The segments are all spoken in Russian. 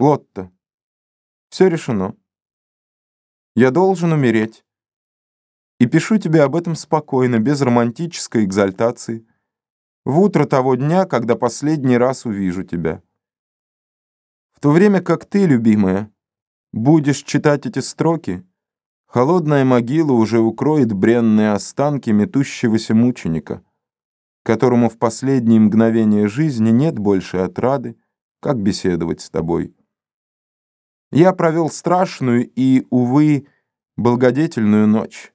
Лотта, все решено. Я должен умереть. И пишу тебе об этом спокойно, без романтической экзальтации, в утро того дня, когда последний раз увижу тебя. В то время как ты, любимая, будешь читать эти строки, холодная могила уже укроет бренные останки метущегося мученика, которому в последние мгновения жизни нет больше отрады, как беседовать с тобой. Я провел страшную и, увы, благодетельную ночь.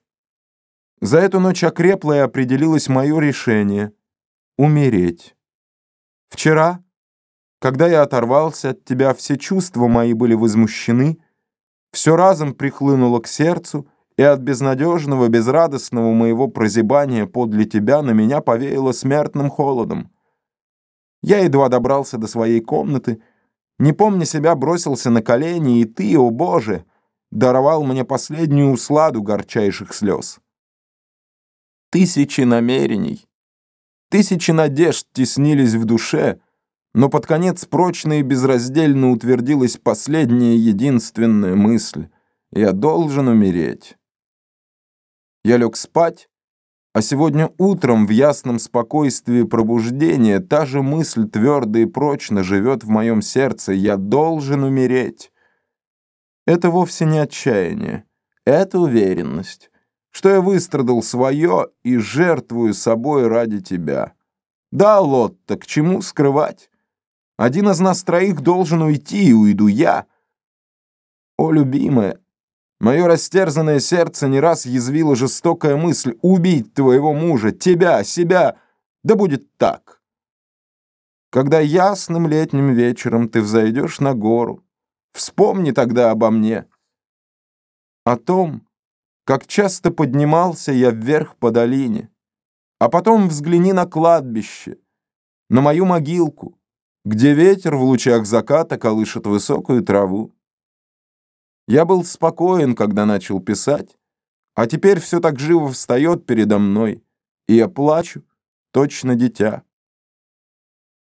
За эту ночь окрепло и определилось мое решение — умереть. Вчера, когда я оторвался от тебя, все чувства мои были возмущены, все разом прихлынуло к сердцу, и от безнадежного, безрадостного моего прозябания подле тебя на меня повеяло смертным холодом. Я едва добрался до своей комнаты — не помня себя, бросился на колени, и ты, о Боже, даровал мне последнюю усладу горчайших слез. Тысячи намерений, тысячи надежд теснились в душе, но под конец прочно и безраздельно утвердилась последняя единственная мысль — я должен умереть. Я лег спать, а сегодня утром в ясном спокойствии пробуждения та же мысль твердо и прочно живет в моем сердце «я должен умереть». Это вовсе не отчаяние, это уверенность, что я выстрадал свое и жертвую собой ради тебя. Да, Лотта, к чему скрывать? Один из нас троих должен уйти, и уйду я. О, любимая, Мое растерзанное сердце не раз язвила жестокая мысль убить твоего мужа, тебя, себя. Да будет так. Когда ясным летним вечером ты взойдешь на гору, вспомни тогда обо мне. О том, как часто поднимался я вверх по долине, а потом взгляни на кладбище, на мою могилку, где ветер в лучах заката колышет высокую траву. Я был спокоен, когда начал писать, а теперь все так живо встает передо мной, и я плачу, точно дитя.